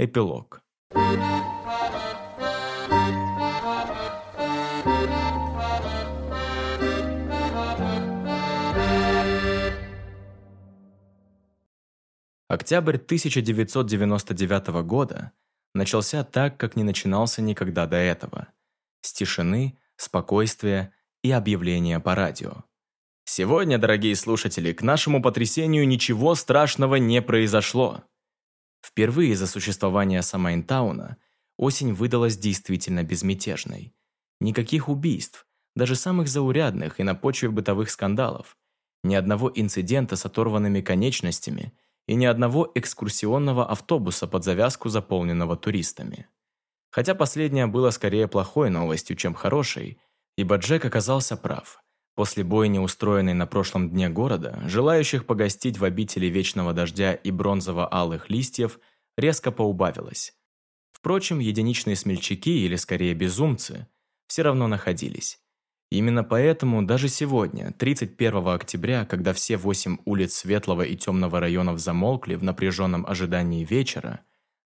Эпилог. Октябрь 1999 года начался так, как не начинался никогда до этого. С тишины, спокойствия и объявления по радио. Сегодня, дорогие слушатели, к нашему потрясению ничего страшного не произошло. Впервые за существование Самайнтауна осень выдалась действительно безмятежной. Никаких убийств, даже самых заурядных и на почве бытовых скандалов. Ни одного инцидента с оторванными конечностями – и ни одного экскурсионного автобуса под завязку, заполненного туристами. Хотя последнее было скорее плохой новостью, чем хорошей, ибо Джек оказался прав. После бойни, устроенной на прошлом дне города, желающих погостить в обители Вечного Дождя и бронзово-алых листьев резко поубавилось. Впрочем, единичные смельчаки, или скорее безумцы, все равно находились. Именно поэтому даже сегодня, 31 октября, когда все восемь улиц Светлого и Темного районов замолкли в напряженном ожидании вечера,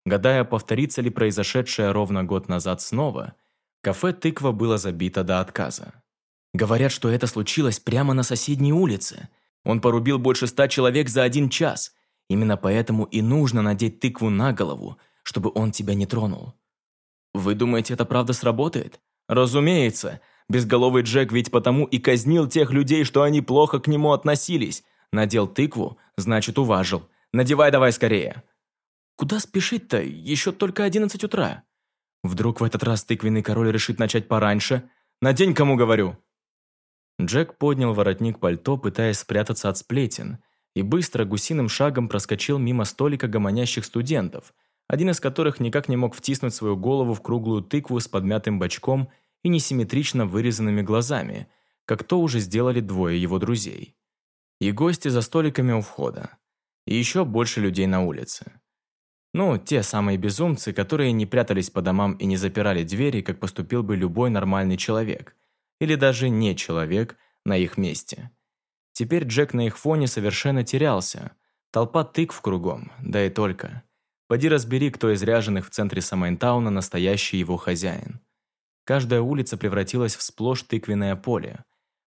гадая, повторится ли произошедшее ровно год назад снова, кафе «Тыква» было забито до отказа. Говорят, что это случилось прямо на соседней улице. Он порубил больше ста человек за один час. Именно поэтому и нужно надеть тыкву на голову, чтобы он тебя не тронул. Вы думаете, это правда сработает? Разумеется – Безголовый Джек ведь потому и казнил тех людей, что они плохо к нему относились. Надел тыкву, значит, уважил. Надевай давай скорее. Куда спешить-то? Еще только одиннадцать утра. Вдруг в этот раз тыквенный король решит начать пораньше? Надень, кому говорю. Джек поднял воротник пальто, пытаясь спрятаться от сплетен, и быстро гусиным шагом проскочил мимо столика гомонящих студентов, один из которых никак не мог втиснуть свою голову в круглую тыкву с подмятым бочком и несимметрично вырезанными глазами, как то уже сделали двое его друзей. И гости за столиками у входа. И еще больше людей на улице. Ну, те самые безумцы, которые не прятались по домам и не запирали двери, как поступил бы любой нормальный человек. Или даже не человек на их месте. Теперь Джек на их фоне совершенно терялся. Толпа тыкв кругом, да и только. Поди разбери, кто из ряженых в центре Самайнтауна настоящий его хозяин. Каждая улица превратилась в сплошь тыквенное поле.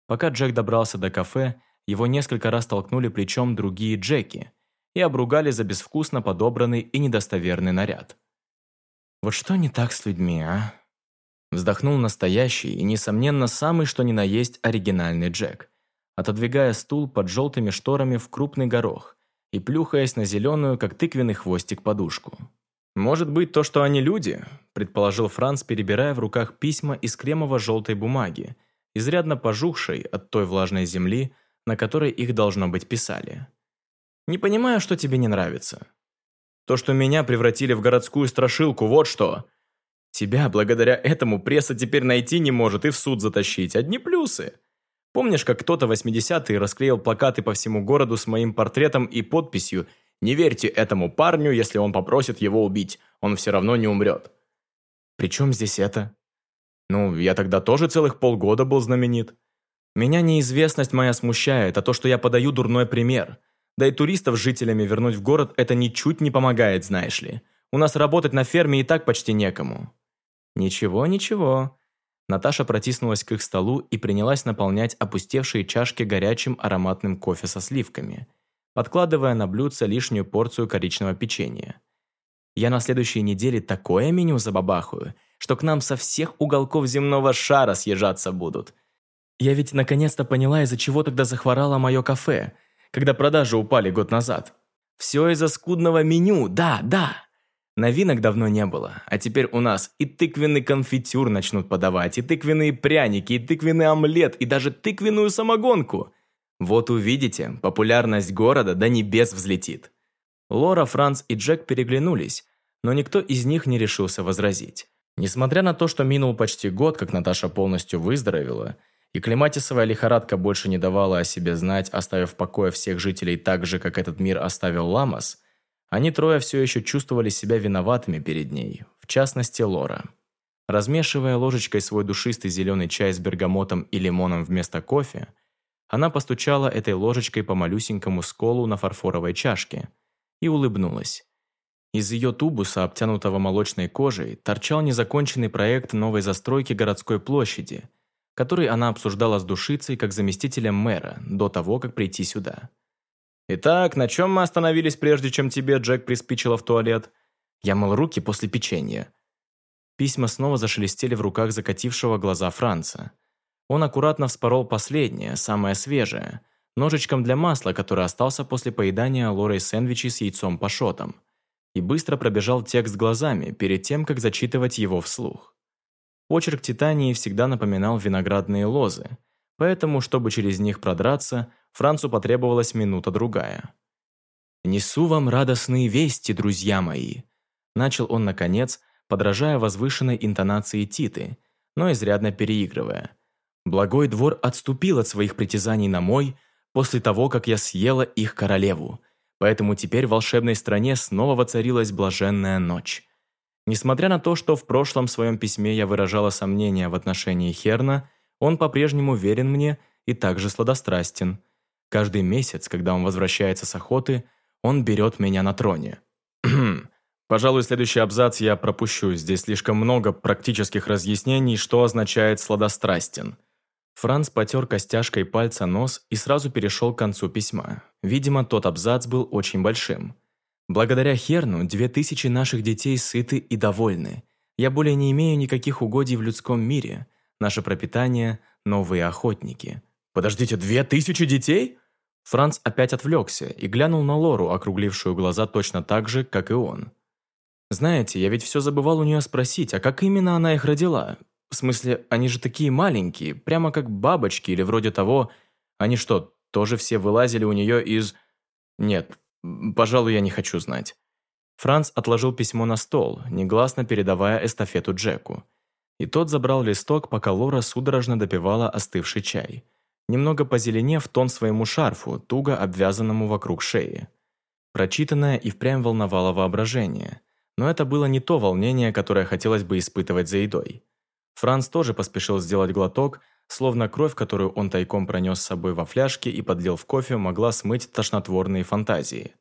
Пока Джек добрался до кафе, его несколько раз толкнули плечом другие Джеки и обругали за безвкусно подобранный и недостоверный наряд. «Вот что не так с людьми, а?» Вздохнул настоящий и, несомненно, самый что ни на есть оригинальный Джек, отодвигая стул под желтыми шторами в крупный горох и плюхаясь на зеленую, как тыквенный хвостик, подушку. «Может быть, то, что они люди?» – предположил Франц, перебирая в руках письма из кремово-желтой бумаги, изрядно пожухшей от той влажной земли, на которой их, должно быть, писали. «Не понимаю, что тебе не нравится. То, что меня превратили в городскую страшилку, вот что. Тебя, благодаря этому, пресса теперь найти не может и в суд затащить. Одни плюсы. Помнишь, как кто-то в 80-е расклеил плакаты по всему городу с моим портретом и подписью – не верьте этому парню, если он попросит его убить, он все равно не умрет. При чем здесь это? Ну, я тогда тоже целых полгода был знаменит. Меня неизвестность моя смущает, а то, что я подаю дурной пример. Да и туристов с жителями вернуть в город это ничуть не помогает, знаешь ли. У нас работать на ферме и так почти некому. Ничего, ничего. Наташа протиснулась к их столу и принялась наполнять опустевшие чашки горячим ароматным кофе со сливками – подкладывая на блюдце лишнюю порцию коричневого печенья. «Я на следующей неделе такое меню забабахаю, что к нам со всех уголков земного шара съезжаться будут. Я ведь наконец-то поняла, из-за чего тогда захворало мое кафе, когда продажи упали год назад. Все из-за скудного меню, да, да!» Новинок давно не было, а теперь у нас и тыквенный конфитюр начнут подавать, и тыквенные пряники, и тыквенный омлет, и даже тыквенную самогонку. Вот увидите, популярность города до небес взлетит. Лора, Франц и Джек переглянулись, но никто из них не решился возразить. Несмотря на то, что минул почти год, как Наташа полностью выздоровела, и климатисовая лихорадка больше не давала о себе знать, оставив в покое всех жителей так же, как этот мир оставил Ламас, они трое все еще чувствовали себя виноватыми перед ней, в частности Лора. Размешивая ложечкой свой душистый зеленый чай с бергамотом и лимоном вместо кофе, она постучала этой ложечкой по малюсенькому сколу на фарфоровой чашке и улыбнулась. Из ее тубуса, обтянутого молочной кожей, торчал незаконченный проект новой застройки городской площади, который она обсуждала с душицей как заместителем мэра до того, как прийти сюда. «Итак, на чем мы остановились, прежде чем тебе Джек приспичило в туалет?» Я мыл руки после печенья. Письма снова зашелестели в руках закатившего глаза Франца. Он аккуратно вспорол последнее, самое свежее, ножичком для масла, который остался после поедания Лорой сэндвичей с яйцом пашотом и быстро пробежал текст глазами перед тем, как зачитывать его вслух. Почерк Титании всегда напоминал виноградные лозы, поэтому, чтобы через них продраться, Францу потребовалась минута-другая. «Несу вам радостные вести, друзья мои», начал он наконец, подражая возвышенной интонации Титы, но изрядно переигрывая. «Благой двор отступил от своих притязаний на мой после того, как я съела их королеву, Поэтому теперь в волшебной стране снова воцарилась блаженная ночь. Несмотря на то, что в прошлом своем письме я выражала сомнения в отношении Херна, он по-прежнему верен мне и также сладострастен. Каждый месяц, когда он возвращается с охоты, он берет меня на троне. Пожалуй, следующий абзац я пропущу. Здесь слишком много практических разъяснений, что означает «сладострастен». Франц потер костяшкой пальца нос и сразу перешел к концу письма. Видимо, тот абзац был очень большим. «Благодаря Херну две тысячи наших детей сыты и довольны. Я более не имею никаких угодий в людском мире. Наше пропитание – новые охотники». «Подождите, две тысячи детей?» Франц опять отвлекся и глянул на Лору, округлившую глаза точно так же, как и он. «Знаете, я ведь все забывал у нее спросить, а как именно она их родила? В смысле, они же такие маленькие, прямо как бабочки или вроде того. Они что, тоже все вылазили у нее из... Нет, пожалуй, я не хочу знать. Франц отложил письмо на стол, негласно передавая эстафету Джеку. И тот забрал листок, пока Лора судорожно допивала остывший чай. Немного позеленев тон своему шарфу, туго обвязанному вокруг шеи. Прочитанное и впрямь волновало воображение. Но это было не то волнение, которое хотелось бы испытывать за едой. Франц тоже поспешил сделать глоток, словно кровь, которую он тайком пронес с собой во фляжке и подлил в кофе, могла смыть тошнотворные фантазии.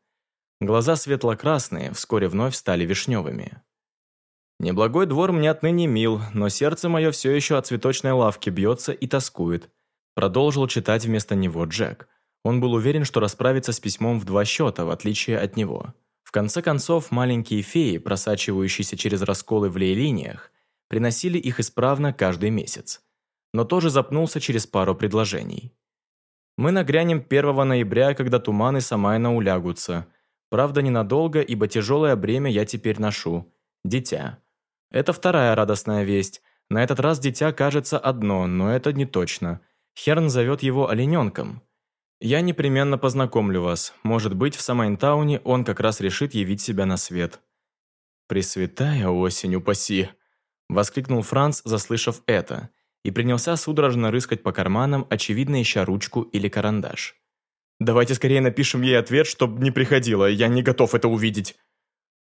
Глаза светло-красные вскоре вновь стали вишневыми. «Неблагой двор мне отныне мил, но сердце мое все еще от цветочной лавки бьется и тоскует», продолжил читать вместо него Джек. Он был уверен, что расправится с письмом в два счета, в отличие от него. В конце концов, маленькие феи, просачивающиеся через расколы в лей-линиях, приносили их исправно каждый месяц. Но тоже запнулся через пару предложений. Мы нагрянем 1 ноября, когда туманы Самайна улягутся. Правда, ненадолго, ибо тяжелое бремя я теперь ношу. Дитя. Это вторая радостная весть. На этот раз дитя кажется одно, но это не точно. Херн зовет его олененком. Я непременно познакомлю вас. Может быть, в Самайнтауне он как раз решит явить себя на свет. Пресвятая осень, упаси! Воскликнул Франц, заслышав это, и принялся судорожно рыскать по карманам, очевидно ища ручку или карандаш. «Давайте скорее напишем ей ответ, чтобы не приходила, я не готов это увидеть!»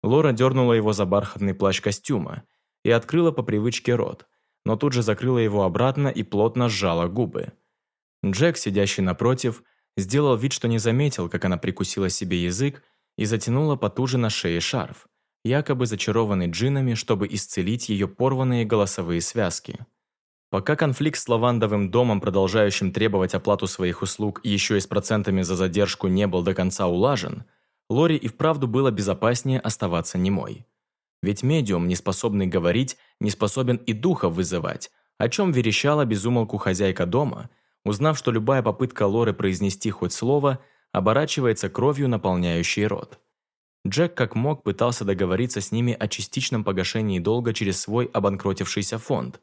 Лора дернула его за бархатный плащ костюма и открыла по привычке рот, но тут же закрыла его обратно и плотно сжала губы. Джек, сидящий напротив, сделал вид, что не заметил, как она прикусила себе язык и затянула потуже на шее шарф якобы зачарованный джинами, чтобы исцелить ее порванные голосовые связки. Пока конфликт с лавандовым домом, продолжающим требовать оплату своих услуг еще и с процентами за задержку, не был до конца улажен, Лори и вправду было безопаснее оставаться немой. Ведь медиум, не способный говорить, не способен и духа вызывать, о чем верещала безумолку хозяйка дома, узнав, что любая попытка Лоры произнести хоть слово оборачивается кровью, наполняющей рот. Джек как мог пытался договориться с ними о частичном погашении долга через свой обанкротившийся фонд,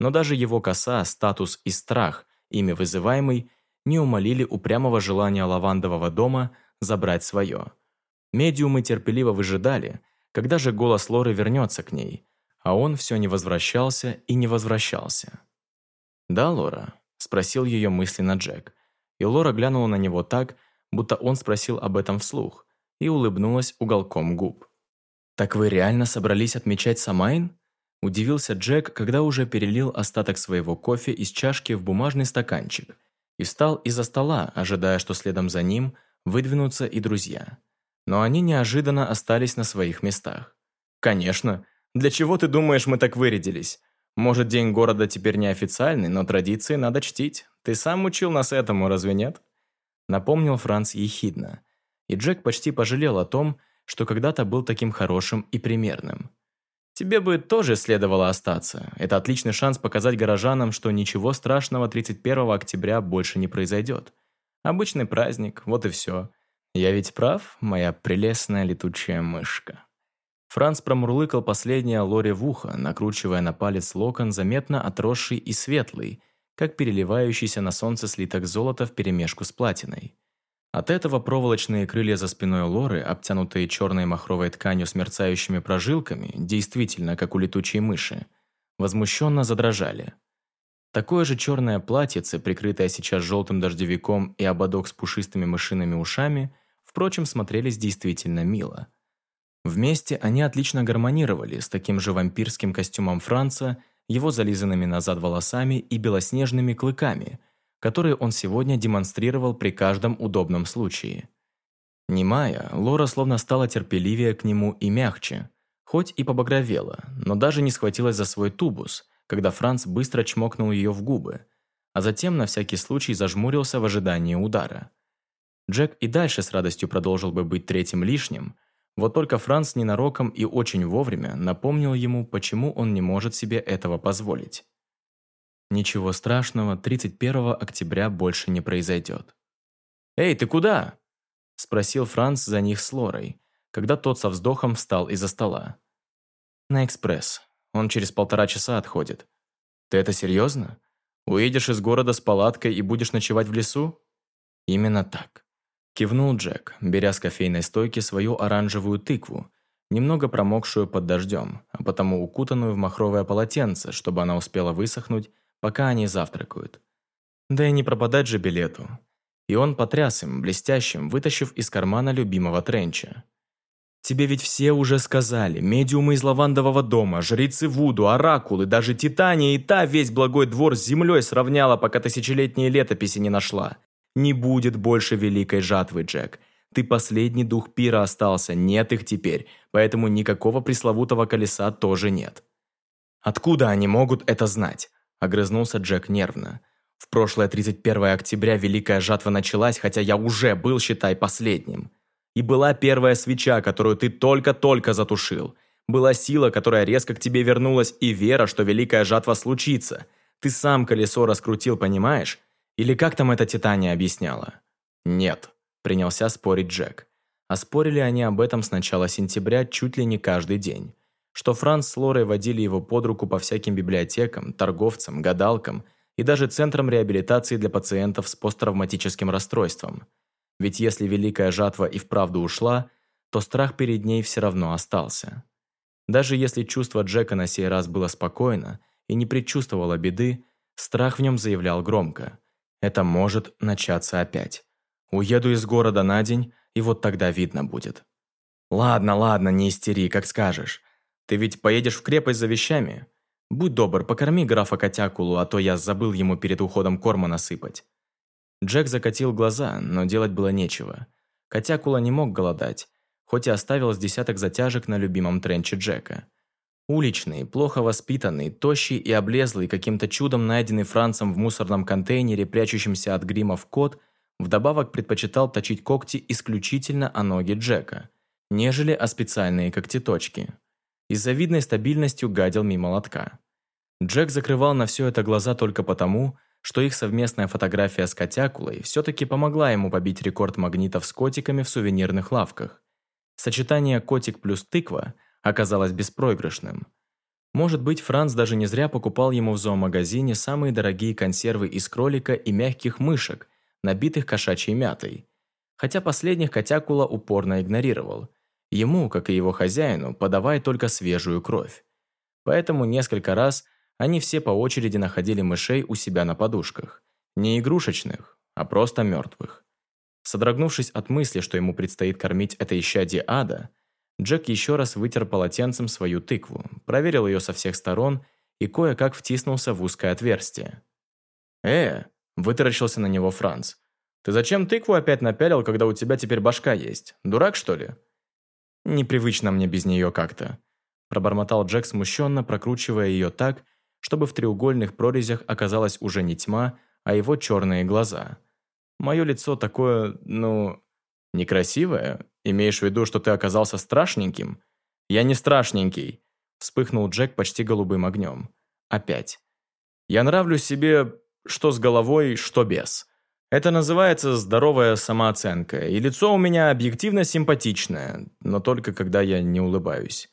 но даже его коса, статус и страх, ими вызываемый, не умолили упрямого желания лавандового дома забрать свое. Медиумы терпеливо выжидали, когда же голос Лоры вернется к ней, а он все не возвращался и не возвращался. «Да, Лора?» – спросил ее мысленно Джек, и Лора глянула на него так, будто он спросил об этом вслух – и улыбнулась уголком губ. «Так вы реально собрались отмечать Самайн?» Удивился Джек, когда уже перелил остаток своего кофе из чашки в бумажный стаканчик и встал из-за стола, ожидая, что следом за ним выдвинутся и друзья. Но они неожиданно остались на своих местах. «Конечно. Для чего ты думаешь, мы так вырядились? Может, день города теперь неофициальный, но традиции надо чтить. Ты сам учил нас этому, разве нет?» Напомнил Франц ехидно. И Джек почти пожалел о том, что когда-то был таким хорошим и примерным. Тебе бы тоже следовало остаться. Это отличный шанс показать горожанам, что ничего страшного 31 октября больше не произойдет. Обычный праздник, вот и все. Я ведь прав, моя прелестная летучая мышка. Франц промурлыкал последнее Лоре в ухо, накручивая на палец локон, заметно отросший и светлый, как переливающийся на солнце слиток золота вперемешку с платиной. От этого проволочные крылья за спиной Лоры, обтянутые черной махровой тканью с мерцающими прожилками, действительно, как у летучей мыши, возмущенно задрожали. Такое же черное платьице, прикрытое сейчас желтым дождевиком и ободок с пушистыми мышиными ушами, впрочем, смотрелись действительно мило. Вместе они отлично гармонировали с таким же вампирским костюмом Франца, его зализанными назад волосами и белоснежными клыками – которые он сегодня демонстрировал при каждом удобном случае. Немая, Лора словно стала терпеливее к нему и мягче, хоть и побагровела, но даже не схватилась за свой тубус, когда Франц быстро чмокнул ее в губы, а затем на всякий случай зажмурился в ожидании удара. Джек и дальше с радостью продолжил бы быть третьим лишним, вот только Франц ненароком и очень вовремя напомнил ему, почему он не может себе этого позволить. Ничего страшного, 31 октября больше не произойдет. «Эй, ты куда?» – спросил Франц за них с Лорой, когда тот со вздохом встал из-за стола. «На экспресс. Он через полтора часа отходит. Ты это серьезно? Уедешь из города с палаткой и будешь ночевать в лесу?» «Именно так», – кивнул Джек, беря с кофейной стойки свою оранжевую тыкву, немного промокшую под дождем, а потому укутанную в махровое полотенце, чтобы она успела высохнуть пока они завтракают. Да и не пропадать же билету. И он потряс им, блестящим, вытащив из кармана любимого тренча. «Тебе ведь все уже сказали, медиумы из лавандового дома, жрицы Вуду, оракулы, даже Титания и та весь благой двор с землей сравняла, пока тысячелетние летописи не нашла. Не будет больше великой жатвы, Джек. Ты последний дух пира остался, нет их теперь, поэтому никакого пресловутого колеса тоже нет». Откуда они могут это знать? Огрызнулся Джек нервно. В прошлое 31 октября Великая Жатва началась, хотя я уже был, считай, последним. И была первая свеча, которую ты только-только затушил. Была сила, которая резко к тебе вернулась, и вера, что Великая Жатва случится. Ты сам колесо раскрутил, понимаешь? Или как там эта Титания объясняла? Нет, принялся спорить Джек. А спорили они об этом с начала сентября чуть ли не каждый день что Франц с Лорой водили его под руку по всяким библиотекам, торговцам, гадалкам и даже центрам реабилитации для пациентов с посттравматическим расстройством. Ведь если Великая Жатва и вправду ушла, то страх перед ней все равно остался. Даже если чувство Джека на сей раз было спокойно и не предчувствовало беды, страх в нем заявлял громко. Это может начаться опять. Уеду из города на день, и вот тогда видно будет. «Ладно, ладно, не истери, как скажешь. Ты ведь поедешь в крепость за вещами? Будь добр, покорми графа Котякулу, а то я забыл ему перед уходом корма насыпать». Джек закатил глаза, но делать было нечего. Котякула не мог голодать, хоть и оставил с десяток затяжек на любимом тренче Джека. Уличный, плохо воспитанный, тощий и облезлый, каким-то чудом найденный Францем в мусорном контейнере, прячущемся от гримов кот, вдобавок предпочитал точить когти исключительно о ноги Джека, нежели о специальные когтеточки и с завидной стабильностью гадил мимо лотка. Джек закрывал на все это глаза только потому, что их совместная фотография с котякулой все-таки помогла ему побить рекорд магнитов с котиками в сувенирных лавках. Сочетание котик плюс тыква оказалось беспроигрышным. Может быть, Франц даже не зря покупал ему в зоомагазине самые дорогие консервы из кролика и мягких мышек, набитых кошачьей мятой. Хотя последних котякула упорно игнорировал – Ему, как и его хозяину, подавай только свежую кровь. Поэтому несколько раз они все по очереди находили мышей у себя на подушках. Не игрушечных, а просто мертвых. Содрогнувшись от мысли, что ему предстоит кормить это исчадие ада, Джек еще раз вытер полотенцем свою тыкву, проверил ее со всех сторон и кое-как втиснулся в узкое отверстие. «Э!» – вытаращился на него Франц. Ты зачем тыкву опять напялил, когда у тебя теперь башка есть? Дурак, что ли?» «Непривычно мне без нее как-то», – пробормотал Джек смущенно, прокручивая ее так, чтобы в треугольных прорезях оказалась уже не тьма, а его черные глаза. «Мое лицо такое, ну, некрасивое? Имеешь в виду, что ты оказался страшненьким?» «Я не страшненький», – вспыхнул Джек почти голубым огнем. «Опять. Я нравлюсь себе что с головой, что без. Это называется здоровая самооценка, и лицо у меня объективно симпатичное, но только когда я не улыбаюсь.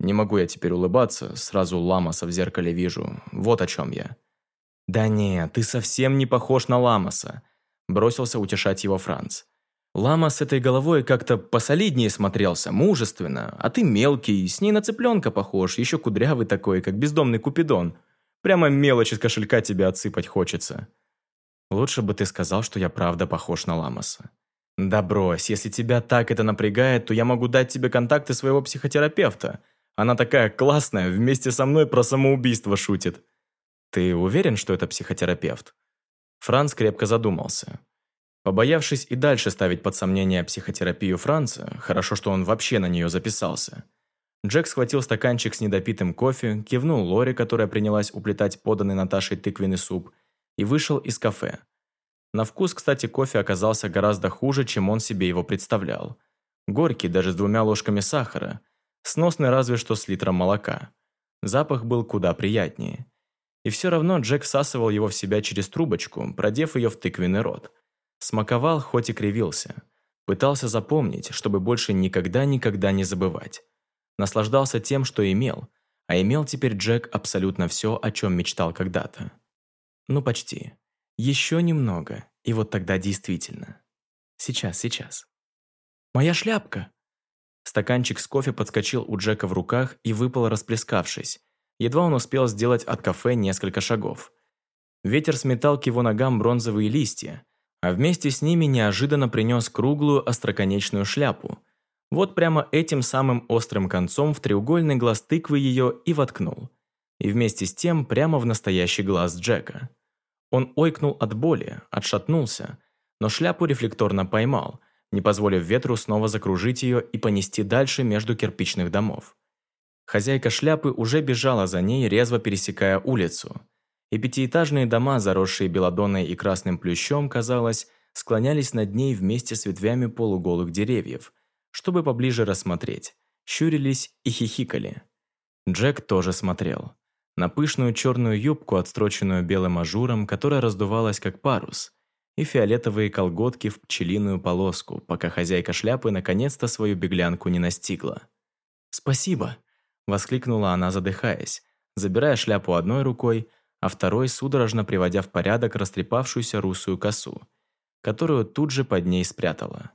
Не могу я теперь улыбаться, сразу Ламаса в зеркале вижу. Вот о чем я. «Да не, ты совсем не похож на Ламаса», – бросился утешать его Франц. Лама с этой головой как-то посолиднее смотрелся, мужественно, а ты мелкий, с ней на цыпленка похож, еще кудрявый такой, как бездомный купидон. Прямо мелочь из кошелька тебе отсыпать хочется. Лучше бы ты сказал, что я правда похож на Ламаса. Да брось, если тебя так это напрягает, то я могу дать тебе контакты своего психотерапевта. Она такая классная, вместе со мной про самоубийство шутит. Ты уверен, что это психотерапевт? Франц крепко задумался. Побоявшись и дальше ставить под сомнение психотерапию Франца, хорошо, что он вообще на нее записался. Джек схватил стаканчик с недопитым кофе, кивнул Лоре, которая принялась уплетать поданный Наташей тыквенный суп, и вышел из кафе. На вкус, кстати, кофе оказался гораздо хуже, чем он себе его представлял. Горький, даже с двумя ложками сахара. Сносный разве что с литром молока. Запах был куда приятнее. И все равно Джек всасывал его в себя через трубочку, продев ее в тыквенный рот. Смаковал, хоть и кривился. Пытался запомнить, чтобы больше никогда-никогда не забывать. Наслаждался тем, что имел, а имел теперь Джек абсолютно все, о чем мечтал когда-то. Ну, почти. Еще немного, и вот тогда действительно. Сейчас, сейчас. «Моя шляпка!» Стаканчик с кофе подскочил у Джека в руках и выпал, расплескавшись. Едва он успел сделать от кафе несколько шагов. Ветер сметал к его ногам бронзовые листья, а вместе с ними неожиданно принес круглую остроконечную шляпу. Вот прямо этим самым острым концом в треугольный глаз тыквы ее и воткнул – и вместе с тем прямо в настоящий глаз Джека. Он ойкнул от боли, отшатнулся, но шляпу рефлекторно поймал, не позволив ветру снова закружить ее и понести дальше между кирпичных домов. Хозяйка шляпы уже бежала за ней, резво пересекая улицу. И пятиэтажные дома, заросшие белодонной и красным плющом, казалось, склонялись над ней вместе с ветвями полуголых деревьев, чтобы поближе рассмотреть, щурились и хихикали. Джек тоже смотрел на пышную черную юбку, отороченную белым ажуром, которая раздувалась как парус, и фиолетовые колготки в пчелиную полоску, пока хозяйка шляпы наконец-то свою беглянку не настигла. «Спасибо!» – воскликнула она, задыхаясь, забирая шляпу одной рукой, а второй судорожно приводя в порядок растрепавшуюся русую косу, которую тут же под ней спрятала.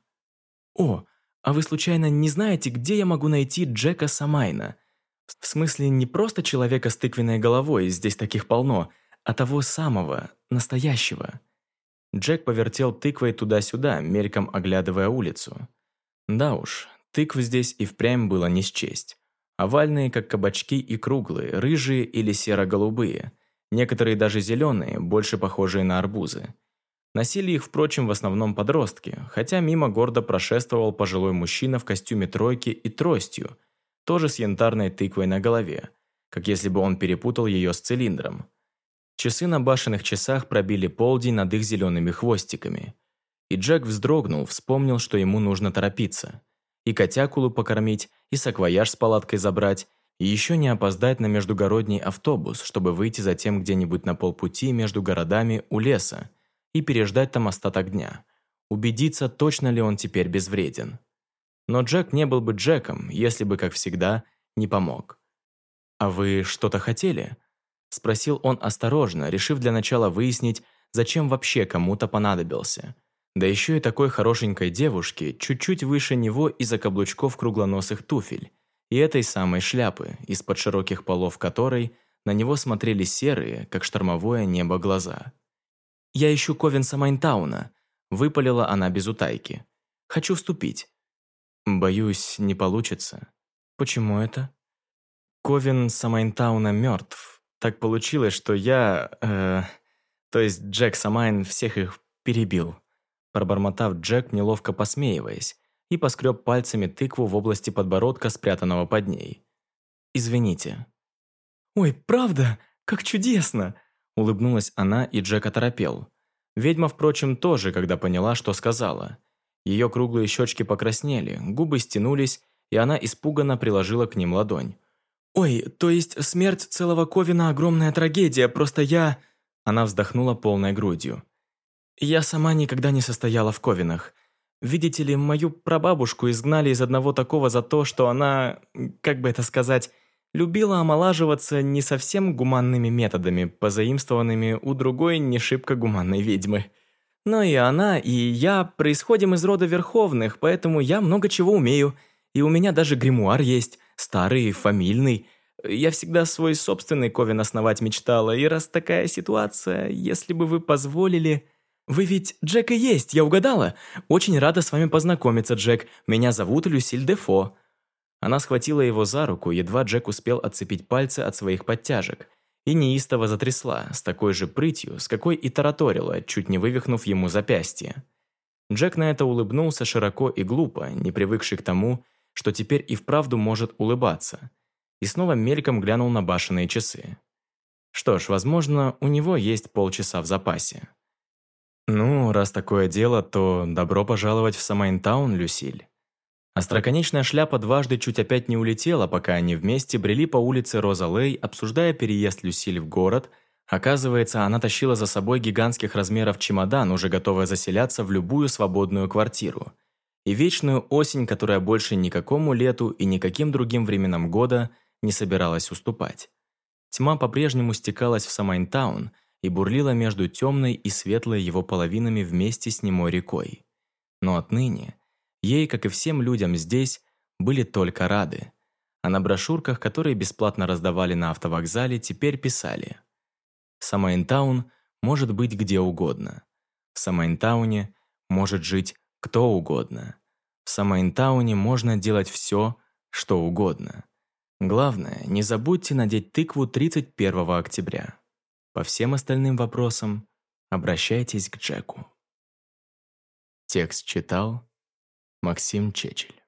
«О, а вы случайно не знаете, где я могу найти Джека Самайна?» В смысле, не просто человека с тыквенной головой, здесь таких полно, а того самого, настоящего. Джек повертел тыквой туда-сюда, мельком оглядывая улицу. Да уж, тыкв здесь и впрямь было не счесть. Овальные, как кабачки, и круглые, рыжие или серо-голубые. Некоторые даже зеленые, больше похожие на арбузы. Носили их, впрочем, в основном подростки, хотя мимо гордо прошествовал пожилой мужчина в костюме тройки и тростью – тоже с янтарной тыквой на голове, как если бы он перепутал ее с цилиндром. Часы на башенных часах пробили полдень над их зелеными хвостиками. И Джек вздрогнул, вспомнил, что ему нужно торопиться. И котякулу покормить, и саквояж с палаткой забрать, и еще не опоздать на междугородний автобус, чтобы выйти затем где-нибудь на полпути между городами у леса и переждать там остаток дня. Убедиться, точно ли он теперь безвреден. Но Джек не был бы Джеком, если бы, как всегда, не помог. «А вы что-то хотели?» – спросил он осторожно, решив для начала выяснить, зачем вообще кому-то понадобился. Да еще и такой хорошенькой девушке, чуть-чуть выше него из-за каблучков круглоносых туфель, и этой самой шляпы, из-под широких полов которой на него смотрели серые, как штормовое небо, глаза. «Я ищу Ковенса Майнтауна», – выпалила она без утайки. «Хочу вступить. Боюсь, не получится. Почему это? Ковин Самайнтауна мертв. Так получилось, что я... Э, то есть Джек Самайн всех их перебил. пробормотав Джек, неловко посмеиваясь, и поскреб пальцами тыкву в области подбородка, спрятанного под ней. «Извините». «Ой, правда? Как чудесно!» Улыбнулась она, и Джек оторопел. Ведьма, впрочем, тоже, когда поняла, что сказала. Ее круглые щечки покраснели, губы стянулись, и она испуганно приложила к ним ладонь. «Ой, то есть смерть целого Ковина – огромная трагедия, просто я…» Она вздохнула полной грудью. «Я сама никогда не состояла в Ковинах. Видите ли, мою прабабушку изгнали из одного такого за то, что она, как бы это сказать, любила омолаживаться не совсем гуманными методами, позаимствованными у другой не шибко гуманной ведьмы. Но и она, и я происходим из рода Верховных, поэтому я много чего умею. И у меня даже гримуар есть, старый, фамильный. Я всегда свой собственный ковен основать мечтала, и раз такая ситуация, если бы вы позволили... «Вы ведь Джек и есть, я угадала? Очень рада с вами познакомиться, Джек. Меня зовут Люсиль Дефо». Она схватила его за руку, едва Джек успел отцепить пальцы от своих подтяжек, и неистово затрясла, с такой же прытью, с какой и тараторила, чуть не вывихнув ему запястье. Джек на это улыбнулся широко и глупо, не привыкший к тому, что теперь и вправду может улыбаться, и снова мельком глянул на башенные часы. Что ж, возможно, у него есть полчаса в запасе. «Ну, раз такое дело, то добро пожаловать в Самайнтаун, Люсиль». Остроконечная шляпа дважды чуть опять не улетела, пока они вместе брели по улице Роза Лей, обсуждая переезд Люсиль в город. Оказывается, она тащила за собой гигантских размеров чемодан, уже готовая заселяться в любую свободную квартиру. И вечную осень, которая больше никакому лету и никаким другим временам года не собиралась уступать. Тьма по-прежнему стекалась в Самайнтаун – и бурлила между темной и светлой его половинами вместе с немой рекой. Но отныне ей, как и всем людям здесь, были только рады. А на брошюрках, которые бесплатно раздавали на автовокзале, теперь писали «Самайнтаун может быть где угодно. В Самайнтауне может жить кто угодно. В Самайнтауне можно делать все, что угодно. Главное, не забудьте надеть тыкву 31 октября. По всем остальным вопросам обращайтесь к Джеку. Текст читал Максим Чечель.